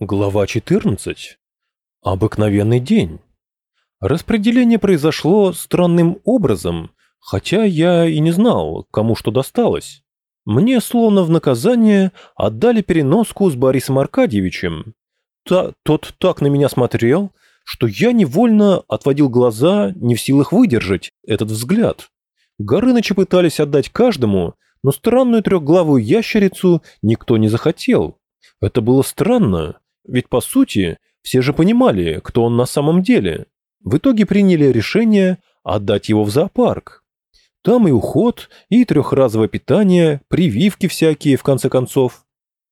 Глава 14. Обыкновенный день. Распределение произошло странным образом, хотя я и не знал, кому что досталось. Мне словно в наказание отдали переноску с Борисом Аркадьевичем. Та, тот так на меня смотрел, что я невольно отводил глаза, не в силах выдержать этот взгляд. Горынычи пытались отдать каждому, но странную трехглавую ящерицу никто не захотел. Это было странно, ведь по сути все же понимали, кто он на самом деле. В итоге приняли решение отдать его в зоопарк. Там и уход, и трехразовое питание, прививки всякие, в конце концов.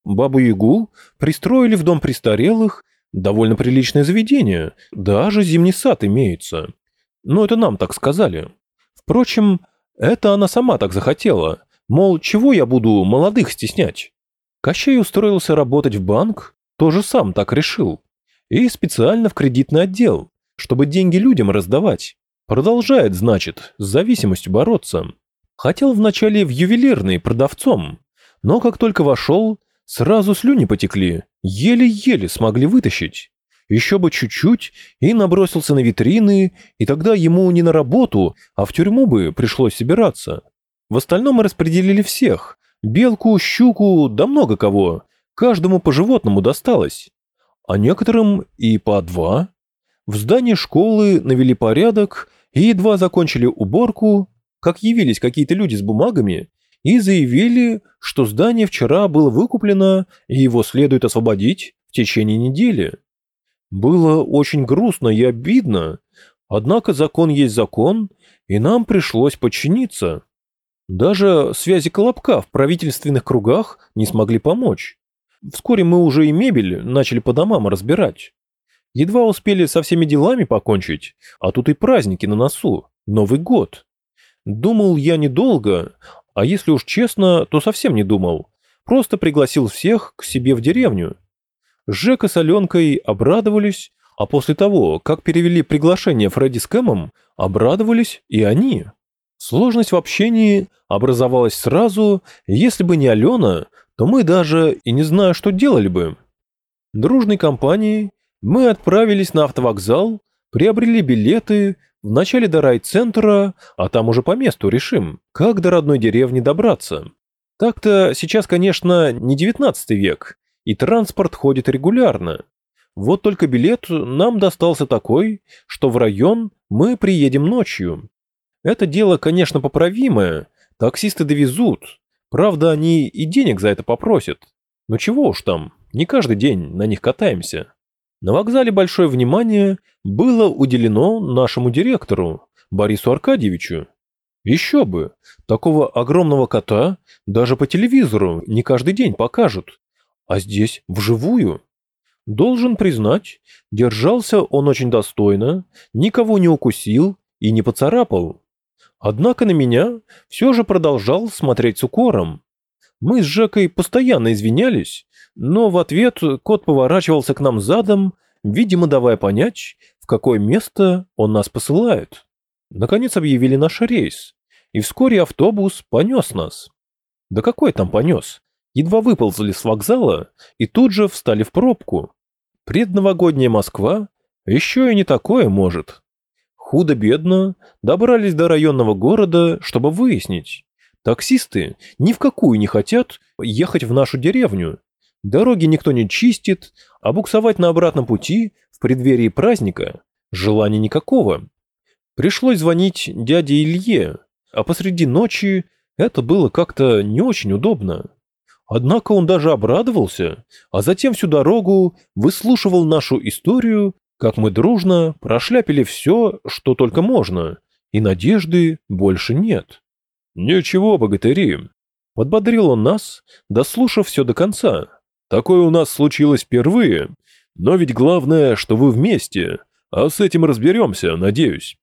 Бабу-ягу пристроили в дом престарелых, довольно приличное заведение, даже зимний сад имеется. Но это нам так сказали. Впрочем, это она сама так захотела, мол, чего я буду молодых стеснять. Кощей устроился работать в банк, тоже сам так решил. И специально в кредитный отдел, чтобы деньги людям раздавать. Продолжает, значит, с зависимостью бороться. Хотел вначале в ювелирный продавцом, но как только вошел, сразу слюни потекли, еле-еле смогли вытащить. Еще бы чуть-чуть и набросился на витрины, и тогда ему не на работу, а в тюрьму бы пришлось собираться. В остальном распределили всех. Белку, щуку, да много кого. Каждому по животному досталось, а некоторым и по два. В здании школы навели порядок и едва закончили уборку, как явились какие-то люди с бумагами и заявили, что здание вчера было выкуплено и его следует освободить в течение недели. Было очень грустно и обидно, однако закон есть закон, и нам пришлось подчиниться. Даже связи Колобка в правительственных кругах не смогли помочь. Вскоре мы уже и мебель начали по домам разбирать. Едва успели со всеми делами покончить, а тут и праздники на носу, Новый год. Думал я недолго, а если уж честно, то совсем не думал. Просто пригласил всех к себе в деревню. Жека с Аленкой обрадовались, а после того, как перевели приглашение Фредди с Кэмом, обрадовались и они. Сложность в общении образовалась сразу, если бы не Алена, то мы даже и не знаю, что делали бы. Дружной компанией мы отправились на автовокзал, приобрели билеты, вначале до райцентра, а там уже по месту решим, как до родной деревни добраться. Так-то сейчас, конечно, не девятнадцатый век, и транспорт ходит регулярно. Вот только билет нам достался такой, что в район мы приедем ночью. Это дело, конечно, поправимое, таксисты довезут, Правда, они и денег за это попросят. Но чего уж там, не каждый день на них катаемся. На вокзале большое внимание было уделено нашему директору, Борису Аркадьевичу. Еще бы, такого огромного кота даже по телевизору не каждый день покажут, а здесь вживую. Должен признать, держался он очень достойно, никого не укусил и не поцарапал. Однако на меня все же продолжал смотреть с укором. Мы с Жекой постоянно извинялись, но в ответ кот поворачивался к нам задом, видимо, давая понять, в какое место он нас посылает. Наконец объявили наш рейс, и вскоре автобус понес нас. Да какой там понес? Едва выползли с вокзала и тут же встали в пробку. Предновогодняя Москва еще и не такое может. Худо-бедно добрались до районного города, чтобы выяснить. Таксисты ни в какую не хотят ехать в нашу деревню. Дороги никто не чистит, а буксовать на обратном пути в преддверии праздника желания никакого. Пришлось звонить дяде Илье, а посреди ночи это было как-то не очень удобно. Однако он даже обрадовался, а затем всю дорогу выслушивал нашу историю как мы дружно прошляпили все, что только можно, и надежды больше нет. «Ничего, богатыри!» — подбодрил он нас, дослушав все до конца. «Такое у нас случилось впервые, но ведь главное, что вы вместе, а с этим разберемся, надеюсь.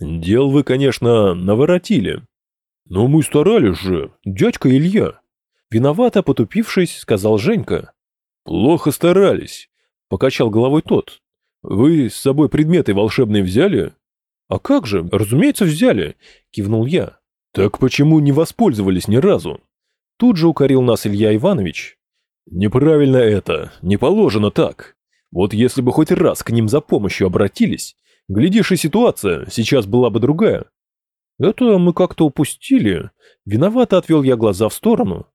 Дел вы, конечно, наворотили. Но мы старались же, дядька Илья!» Виновато потупившись, сказал Женька. «Плохо старались», — покачал головой тот. «Вы с собой предметы волшебные взяли?» «А как же, разумеется, взяли», — кивнул я. «Так почему не воспользовались ни разу?» Тут же укорил нас Илья Иванович. Неправильно это, не положено так. Вот если бы хоть раз к ним за помощью обратились, глядишь и ситуация сейчас была бы другая. Это мы как-то упустили. Виновато отвел я глаза в сторону.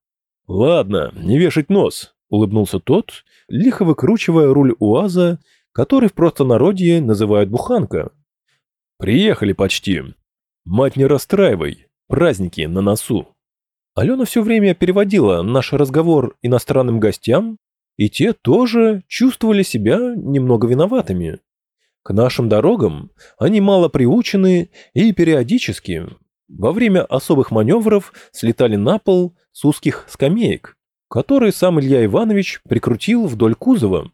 Ладно, не вешать нос, улыбнулся тот, лихо выкручивая руль УАЗа, который в простонародье называют буханка. Приехали почти. Мать не расстраивай, праздники на носу. Алена все время переводила наш разговор иностранным гостям, и те тоже чувствовали себя немного виноватыми. К нашим дорогам они мало приучены и периодически во время особых маневров слетали на пол с узких скамеек, которые сам Илья Иванович прикрутил вдоль кузова.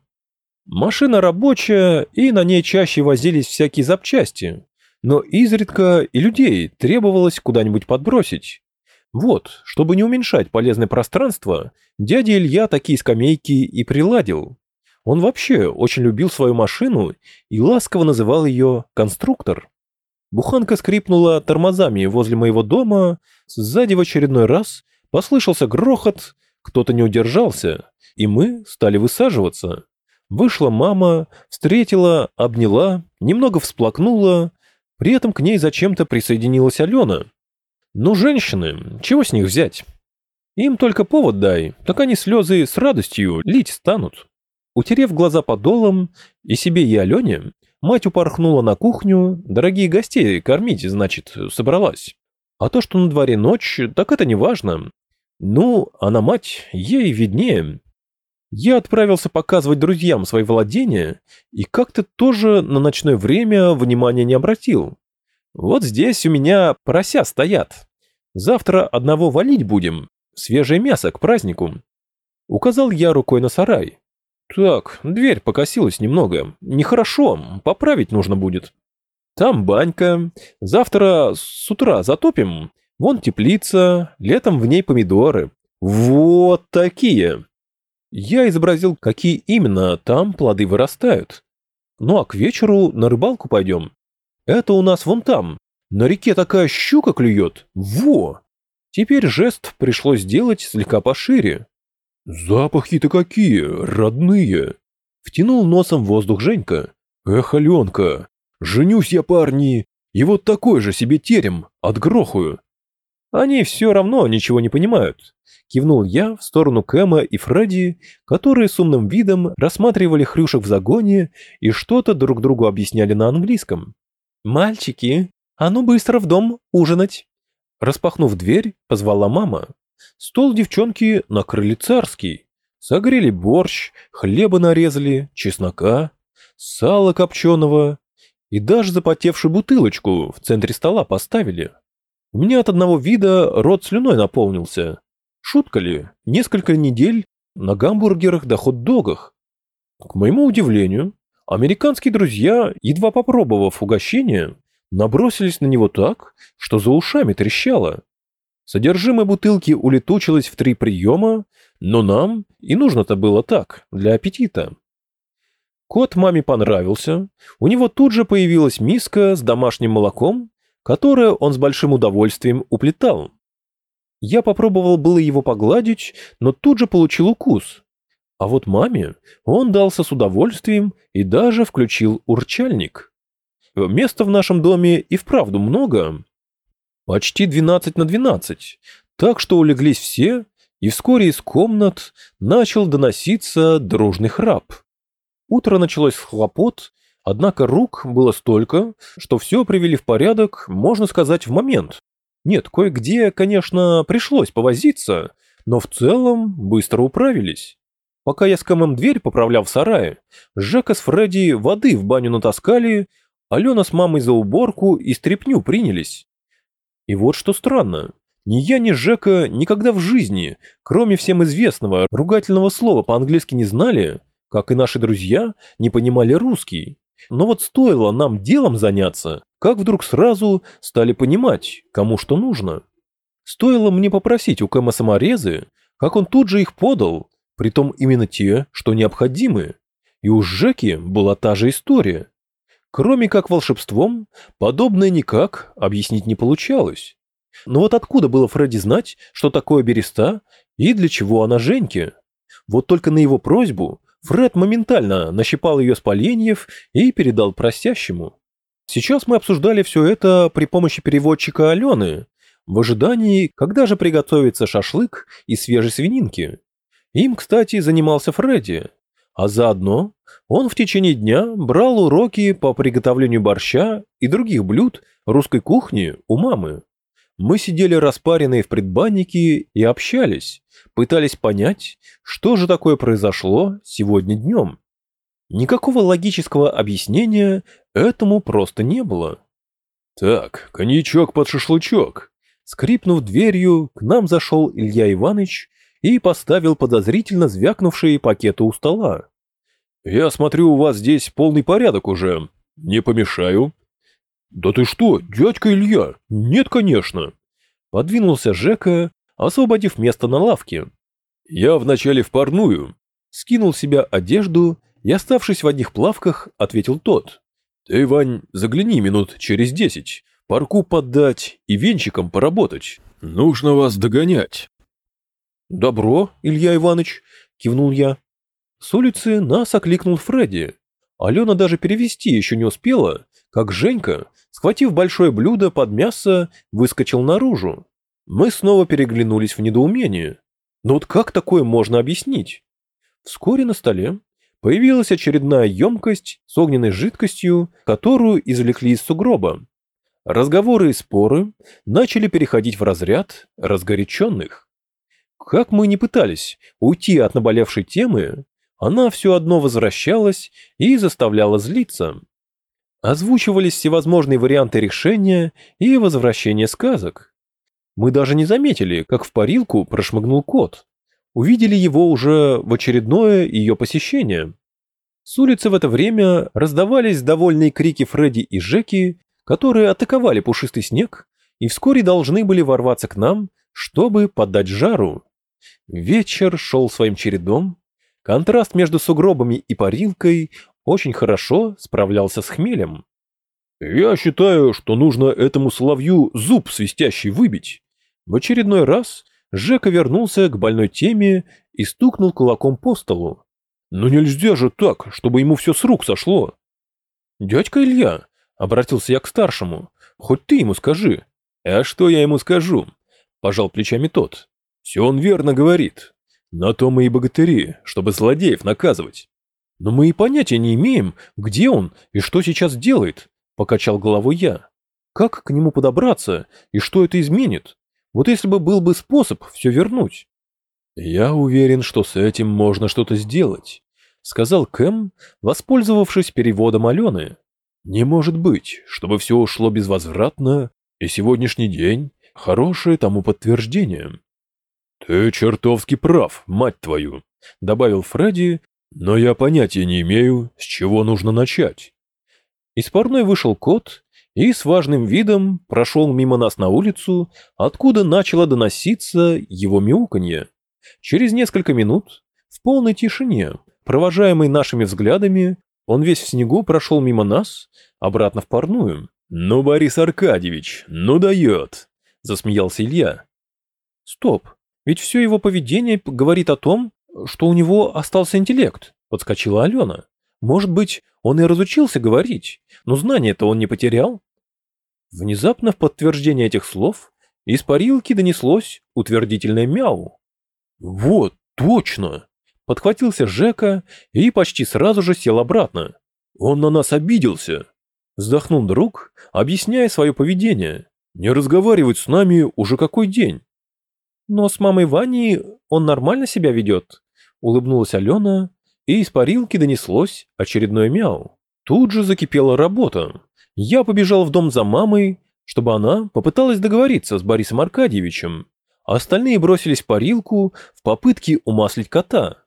Машина рабочая, и на ней чаще возились всякие запчасти, но изредка и людей требовалось куда-нибудь подбросить. Вот, чтобы не уменьшать полезное пространство, дядя Илья такие скамейки и приладил. Он вообще очень любил свою машину и ласково называл ее «конструктор». Буханка скрипнула тормозами возле моего дома, сзади в очередной раз послышался грохот, кто-то не удержался, и мы стали высаживаться. Вышла мама, встретила, обняла, немного всплакнула, при этом к ней зачем-то присоединилась Алена. Ну, женщины, чего с них взять? Им только повод дай, так они слезы с радостью лить станут. Утерев глаза подолом, и себе, и Алене, мать упорхнула на кухню, дорогие гостей кормить, значит, собралась. А то, что на дворе ночь, так это не важно. Ну, она мать, ей виднее. Я отправился показывать друзьям свои владения и как-то тоже на ночное время внимания не обратил. Вот здесь у меня порося стоят. Завтра одного валить будем. Свежее мясо к празднику. Указал я рукой на сарай. Так, дверь покосилась немного. Нехорошо, поправить нужно будет. Там банька. Завтра с утра затопим. Вон теплица, летом в ней помидоры. Вот такие. Я изобразил, какие именно там плоды вырастают. Ну а к вечеру на рыбалку пойдем. Это у нас вон там. На реке такая щука клюет. Во! Теперь жест пришлось сделать слегка пошире. Запахи-то какие, родные. Втянул носом воздух Женька. Эх, Аленка, женюсь я, парни, и вот такой же себе терем отгрохаю. Они все равно ничего не понимают. Кивнул я в сторону Кэма и Фредди, которые с умным видом рассматривали хрюшек в загоне и что-то друг другу объясняли на английском. «Мальчики, а ну быстро в дом ужинать!» Распахнув дверь, позвала мама. Стол девчонки накрыли царский. Согрели борщ, хлеба нарезали, чеснока, сало копченого и даже запотевшую бутылочку в центре стола поставили. У меня от одного вида рот слюной наполнился. Шутка ли, несколько недель на гамбургерах да хот-догах. К моему удивлению, Американские друзья, едва попробовав угощение, набросились на него так, что за ушами трещало. Содержимое бутылки улетучилось в три приема, но нам и нужно-то было так, для аппетита. Кот маме понравился, у него тут же появилась миска с домашним молоком, которое он с большим удовольствием уплетал. Я попробовал было его погладить, но тут же получил укус, а вот маме он дался с удовольствием и даже включил урчальник. Места в нашем доме и вправду много. Почти 12 на 12. Так что улеглись все, и вскоре из комнат начал доноситься дружный храп. Утро началось с хлопот, однако рук было столько, что все привели в порядок, можно сказать, в момент. Нет, кое-где, конечно, пришлось повозиться, но в целом быстро управились. Пока я с Кэмом дверь поправлял в сарае, Жека с Фредди воды в баню натаскали, Алена с мамой за уборку и стряпню принялись. И вот что странно. Ни я, ни Жека никогда в жизни, кроме всем известного ругательного слова по-английски не знали, как и наши друзья не понимали русский. Но вот стоило нам делом заняться, как вдруг сразу стали понимать, кому что нужно. Стоило мне попросить у Кэма саморезы, как он тут же их подал, Притом именно те, что необходимы. И у Жеки была та же история. Кроме как волшебством, подобное никак объяснить не получалось. Но вот откуда было Фредди знать, что такое береста и для чего она Женьке? Вот только на его просьбу Фред моментально нащипал ее с поленьев и передал просящему. Сейчас мы обсуждали все это при помощи переводчика Алены, в ожидании, когда же приготовится шашлык из свежей свининки. Им, кстати, занимался Фредди, а заодно он в течение дня брал уроки по приготовлению борща и других блюд русской кухни у мамы. Мы сидели распаренные в предбаннике и общались, пытались понять, что же такое произошло сегодня днем. Никакого логического объяснения этому просто не было. «Так, коньячок под шашлычок!» Скрипнув дверью, к нам зашел Илья Иванович и поставил подозрительно звякнувшие пакеты у стола. «Я смотрю, у вас здесь полный порядок уже. Не помешаю?» «Да ты что, дядька Илья? Нет, конечно!» Подвинулся Жека, освободив место на лавке. «Я вначале в парную». Скинул себя одежду и, оставшись в одних плавках, ответил тот. «Ты, Вань, загляни минут через десять, парку поддать и венчиком поработать. Нужно вас догонять». «Добро, Илья Иванович», — кивнул я. С улицы нас окликнул Фредди. Алена даже перевести еще не успела, как Женька, схватив большое блюдо под мясо, выскочил наружу. Мы снова переглянулись в недоумении. Но вот как такое можно объяснить? Вскоре на столе появилась очередная емкость с огненной жидкостью, которую извлекли из сугроба. Разговоры и споры начали переходить в разряд разгоряченных. Как мы ни пытались уйти от наболевшей темы, она все одно возвращалась и заставляла злиться. Озвучивались всевозможные варианты решения и возвращения сказок. Мы даже не заметили, как в парилку прошмыгнул кот. Увидели его уже в очередное ее посещение. С улицы в это время раздавались довольные крики Фредди и Жеки, которые атаковали пушистый снег и вскоре должны были ворваться к нам, чтобы подать жару. Вечер шел своим чередом. Контраст между сугробами и парилкой очень хорошо справлялся с хмелем. «Я считаю, что нужно этому соловью зуб свистящий выбить». В очередной раз Жека вернулся к больной теме и стукнул кулаком по столу. «Но нельзя же так, чтобы ему все с рук сошло». «Дядька Илья», — обратился я к старшему, — «хоть ты ему скажи». «А что я ему скажу?» — пожал плечами тот. «Все он верно говорит. На то мы и богатыри, чтобы злодеев наказывать. «Но мы и понятия не имеем, где он и что сейчас делает», – покачал головой я. «Как к нему подобраться и что это изменит? Вот если бы был бы способ все вернуть». «Я уверен, что с этим можно что-то сделать», — сказал Кэм, воспользовавшись переводом Алены. «Не может быть, чтобы все ушло безвозвратно, и сегодняшний день — хорошее тому подтверждение». «Ты чертовски прав, мать твою», — добавил Фредди, но я понятия не имею, с чего нужно начать. Из парной вышел кот и с важным видом прошел мимо нас на улицу, откуда начало доноситься его мяуканье. Через несколько минут, в полной тишине, провожаемый нашими взглядами, он весь в снегу прошел мимо нас, обратно в парную. «Ну, Борис Аркадьевич, ну дает!» – засмеялся Илья. «Стоп, ведь все его поведение говорит о том, что у него остался интеллект, подскочила Алена. Может быть, он и разучился говорить, но знания-то он не потерял. Внезапно в подтверждение этих слов из парилки донеслось утвердительное мяу. «Вот, точно!» Подхватился Жека и почти сразу же сел обратно. «Он на нас обиделся!» Вздохнул друг, объясняя свое поведение. «Не разговаривать с нами уже какой день?» «Но с мамой Ваней он нормально себя ведет?» Улыбнулась Алена, и из парилки донеслось очередное мяу. Тут же закипела работа. Я побежал в дом за мамой, чтобы она попыталась договориться с Борисом Аркадьевичем. Остальные бросились в парилку в попытке умаслить кота.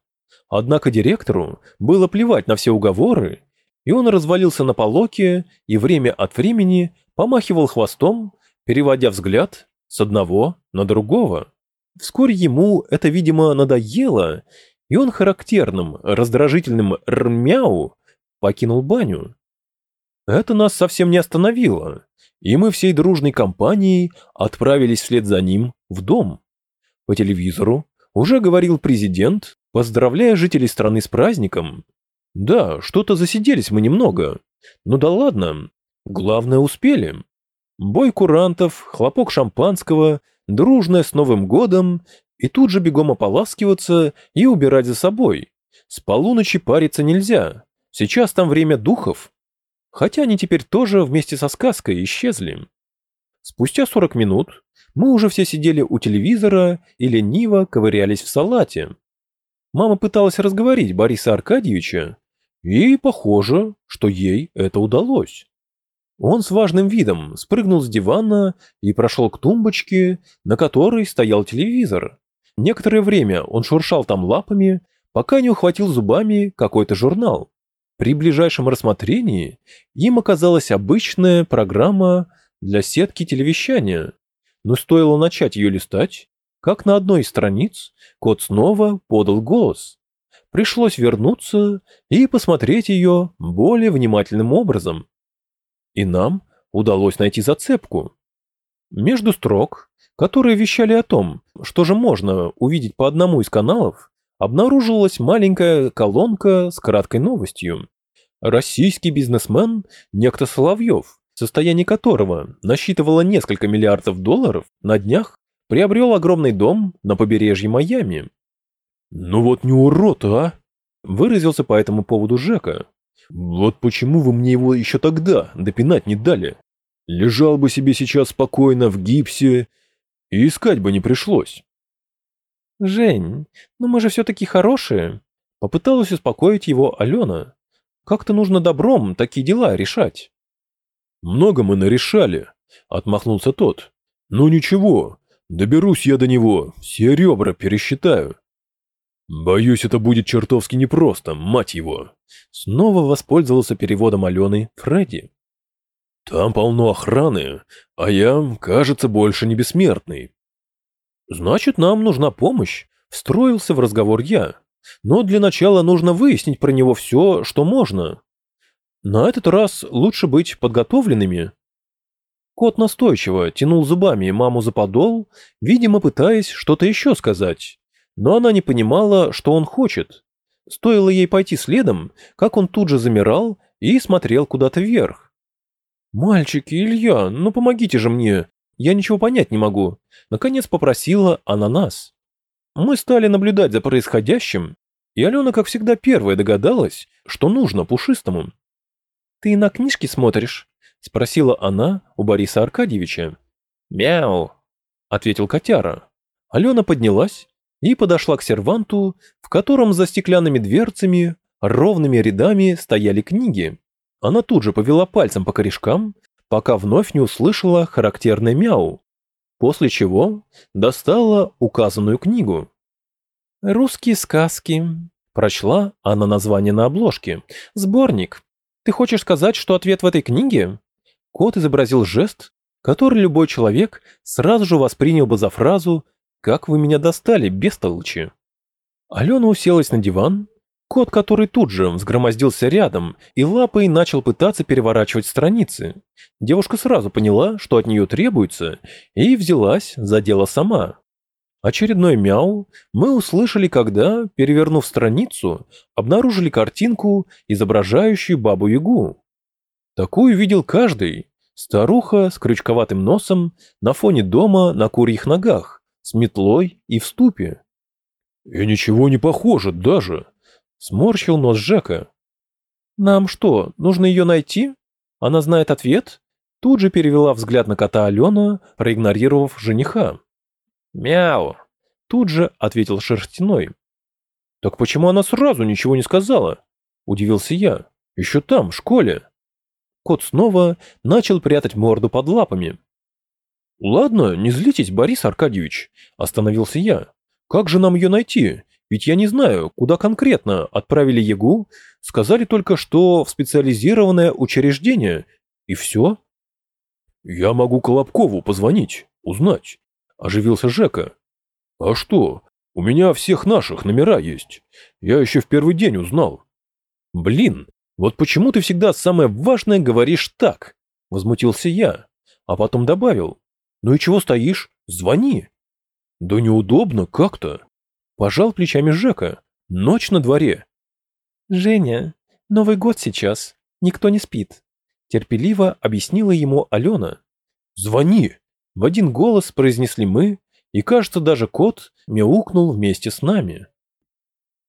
Однако директору было плевать на все уговоры, и он развалился на полоке и время от времени помахивал хвостом, переводя взгляд с одного на другого. Вскоре ему это, видимо, надоело, и он характерным, раздражительным рмяу покинул баню. Это нас совсем не остановило, и мы всей дружной компанией отправились вслед за ним в дом. По телевизору уже говорил президент, поздравляя жителей страны с праздником. Да, что-то засиделись мы немного. Ну да ладно, главное успели. Бой курантов, хлопок шампанского, дружное с Новым годом и тут же бегом ополаскиваться и убирать за собой. С полуночи париться нельзя. Сейчас там время духов. Хотя они теперь тоже вместе со сказкой исчезли. Спустя 40 минут мы уже все сидели у телевизора и лениво ковырялись в салате. Мама пыталась разговорить Бориса Аркадьевича, и похоже, что ей это удалось. Он с важным видом спрыгнул с дивана и прошел к тумбочке, на которой стоял телевизор. Некоторое время он шуршал там лапами, пока не ухватил зубами какой-то журнал. При ближайшем рассмотрении им оказалась обычная программа для сетки телевещания, но стоило начать ее листать, как на одной из страниц кот снова подал голос. Пришлось вернуться и посмотреть ее более внимательным образом. И нам удалось найти зацепку. Между строк, которые вещали о том, что же можно увидеть по одному из каналов, обнаружилась маленькая колонка с краткой новостью. Российский бизнесмен, некто Соловьев, состояние которого насчитывало несколько миллиардов долларов, на днях приобрел огромный дом на побережье Майами. «Ну вот не урод, а!» – выразился по этому поводу Жека. «Вот почему вы мне его еще тогда допинать не дали? Лежал бы себе сейчас спокойно в гипсе, и искать бы не пришлось». «Жень, ну мы же все-таки хорошие», – попыталась успокоить его Алена. «Как-то нужно добром такие дела решать». «Много мы нарешали», — отмахнулся тот. «Ну ничего, доберусь я до него, все ребра пересчитаю». «Боюсь, это будет чертовски непросто, мать его!» Снова воспользовался переводом Алены Фредди. «Там полно охраны, а я, кажется, больше не бессмертный». «Значит, нам нужна помощь», — встроился в разговор я. «Но для начала нужно выяснить про него все, что можно. На этот раз лучше быть подготовленными. Кот настойчиво тянул зубами маму за подол, видимо, пытаясь что-то еще сказать. Но она не понимала, что он хочет. Стоило ей пойти следом, как он тут же замирал и смотрел куда-то вверх. «Мальчики, Илья, ну помогите же мне, я ничего понять не могу», наконец попросила она нас. Мы стали наблюдать за происходящим, и Алена, как всегда, первая догадалась, что нужно пушистому. «Ты на книжки смотришь?» — спросила она у Бориса Аркадьевича. «Мяу!» — ответил котяра. Алена поднялась и подошла к серванту, в котором за стеклянными дверцами ровными рядами стояли книги. Она тут же повела пальцем по корешкам, пока вновь не услышала характерное мяу, после чего достала указанную книгу. «Русские сказки», — прочла она название на обложке, «сборник, ты хочешь сказать, что ответ в этой книге? Кот изобразил жест, который любой человек сразу же воспринял бы за фразу «Как вы меня достали, бестолочи». Алена уселась на диван, кот, который тут же взгромоздился рядом и лапой начал пытаться переворачивать страницы. Девушка сразу поняла, что от нее требуется, и взялась за дело сама. Очередной мяу мы услышали, когда, перевернув страницу, обнаружили картинку, изображающую бабу-ягу. Такую видел каждый. Старуха с крючковатым носом на фоне дома на курьих ногах, с метлой и в ступе. «И ничего не похоже даже», — сморщил нос Жека. «Нам что, нужно ее найти? Она знает ответ?» Тут же перевела взгляд на кота Алена, проигнорировав жениха. «Мяу!» — тут же ответил Шерстяной. «Так почему она сразу ничего не сказала?» — удивился я. «Еще там, в школе». Кот снова начал прятать морду под лапами. «Ладно, не злитесь, Борис Аркадьевич», — остановился я. «Как же нам ее найти? Ведь я не знаю, куда конкретно отправили Ягу, сказали только, что в специализированное учреждение, и все». «Я могу Колобкову позвонить, узнать, – оживился Жека. «А что? У меня всех наших номера есть. Я еще в первый день узнал». «Блин, вот почему ты всегда самое важное говоришь так?» – возмутился я, а потом добавил. «Ну и чего стоишь? Звони». «Да неудобно как-то». Пожал плечами Жека. Ночь на дворе. «Женя, Новый год сейчас. Никто не спит», — терпеливо объяснила ему Алена. «Звони!» — в один голос произнесли мы, и, кажется, даже кот мяукнул вместе с нами.